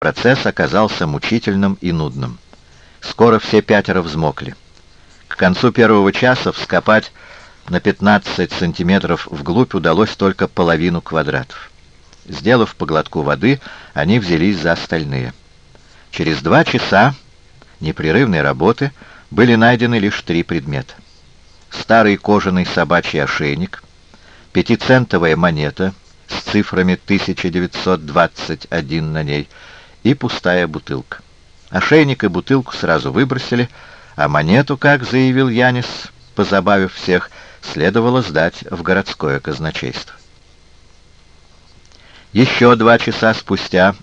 Процесс оказался мучительным и нудным. Скоро все пятеро взмокли. К концу первого часа вскопать на 15 сантиметров вглубь удалось только половину квадратов. Сделав по глотку воды, они взялись за остальные. Через два часа непрерывной работы были найдены лишь три предмета. Старый кожаный собачий ошейник, пятицентовая монета с цифрами 1921 на ней и пустая бутылка. Ошейник и бутылку сразу выбросили, а монету, как заявил Янис, позабавив всех, следовало сдать в городское казначейство. Еще два часа спустя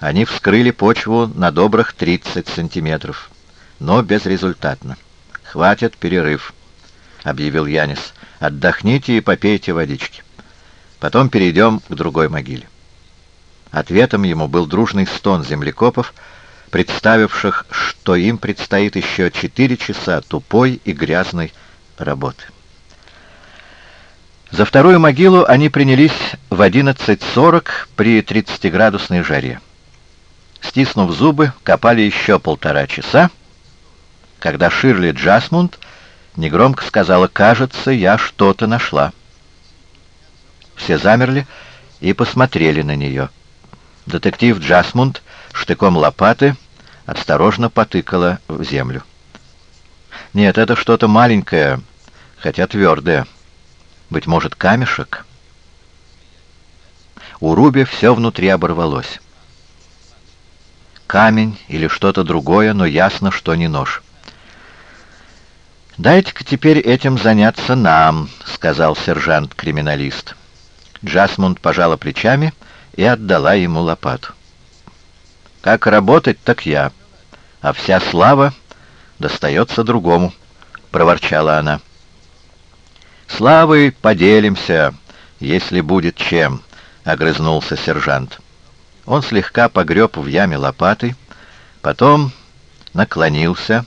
они вскрыли почву на добрых 30 сантиметров, но безрезультатно. «Хватит перерыв», — объявил Янис. «Отдохните и попейте водички. Потом перейдем к другой могиле». Ответом ему был дружный стон землекопов, представивших, что им предстоит еще четыре часа тупой и грязной работы. За вторую могилу они принялись в 11.40 при 30-градусной жаре. Стиснув зубы, копали еще полтора часа, когда Ширли Джасмунд негромко сказала «Кажется, я что-то нашла». Все замерли и посмотрели на нее. Детектив Джасмунд штыком лопаты осторожно потыкала в землю. «Нет, это что-то маленькое, хотя твердое». Быть может, камешек? У Руби все внутри оборвалось. Камень или что-то другое, но ясно, что не нож. «Дайте-ка теперь этим заняться нам», — сказал сержант-криминалист. Джасмунд пожала плечами и отдала ему лопату. «Как работать, так я, а вся слава достается другому», — проворчала она. «Славой поделимся, если будет чем», — огрызнулся сержант. Он слегка погреб в яме лопатой, потом наклонился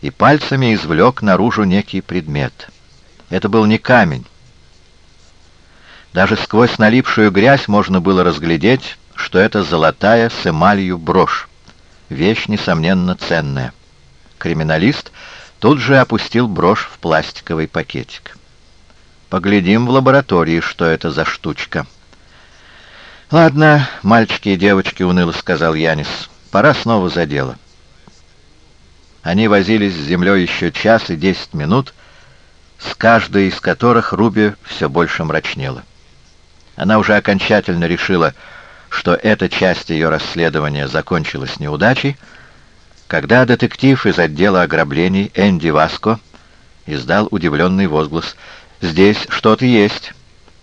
и пальцами извлек наружу некий предмет. Это был не камень. Даже сквозь налипшую грязь можно было разглядеть, что это золотая с эмалью брошь. Вещь, несомненно, ценная. Криминалист тут же опустил брошь в пластиковый пакетик. Поглядим в лаборатории, что это за штучка. «Ладно, мальчики и девочки», — уныло сказал Янис, — «пора снова за дело». Они возились с землей еще час и десять минут, с каждой из которых Руби все больше мрачнела. Она уже окончательно решила, что эта часть ее расследования закончилась неудачей, когда детектив из отдела ограблений Энди Васко издал удивленный возглас — Здесь что-то есть,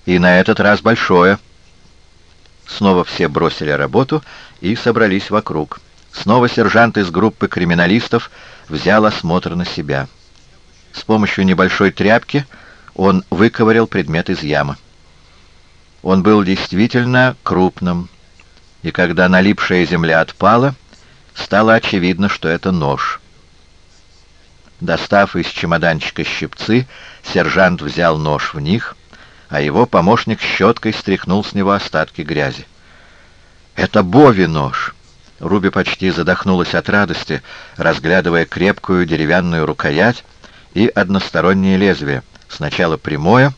и на этот раз большое. Снова все бросили работу и собрались вокруг. Снова сержант из группы криминалистов взял осмотр на себя. С помощью небольшой тряпки он выковырял предмет из ямы. Он был действительно крупным, и когда налипшая земля отпала, стало очевидно, что это нож. Достав из чемоданчика щипцы, сержант взял нож в них, а его помощник щеткой стряхнул с него остатки грязи. «Это Бови нож!» Руби почти задохнулась от радости, разглядывая крепкую деревянную рукоять и одностороннее лезвие, сначала прямое,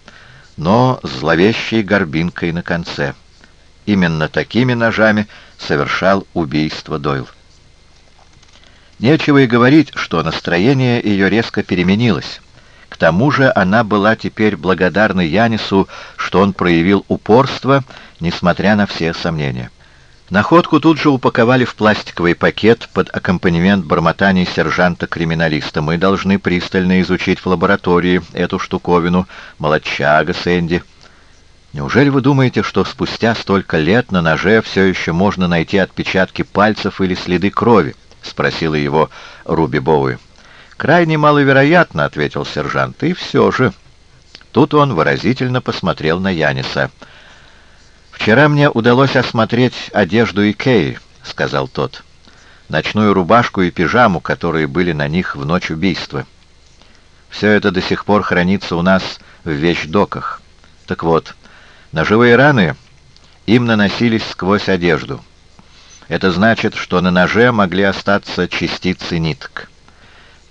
но зловещей горбинкой на конце. Именно такими ножами совершал убийство Дойл. Нечего и говорить, что настроение ее резко переменилось. К тому же она была теперь благодарна Янису, что он проявил упорство, несмотря на все сомнения. Находку тут же упаковали в пластиковый пакет под аккомпанемент бормотаний сержанта-криминалиста. «Мы должны пристально изучить в лаборатории эту штуковину. Молодчага, Сэнди». «Неужели вы думаете, что спустя столько лет на ноже все еще можно найти отпечатки пальцев или следы крови?» — спросила его Руби Боуи. «Крайне маловероятно», — ответил сержант. «И все же...» Тут он выразительно посмотрел на Яниса. «Вчера мне удалось осмотреть одежду Икеи», — сказал тот. «Ночную рубашку и пижаму, которые были на них в ночь убийства. Все это до сих пор хранится у нас в вещдоках. Так вот, ножевые раны им наносились сквозь одежду. Это значит, что на ноже могли остаться частицы ниток.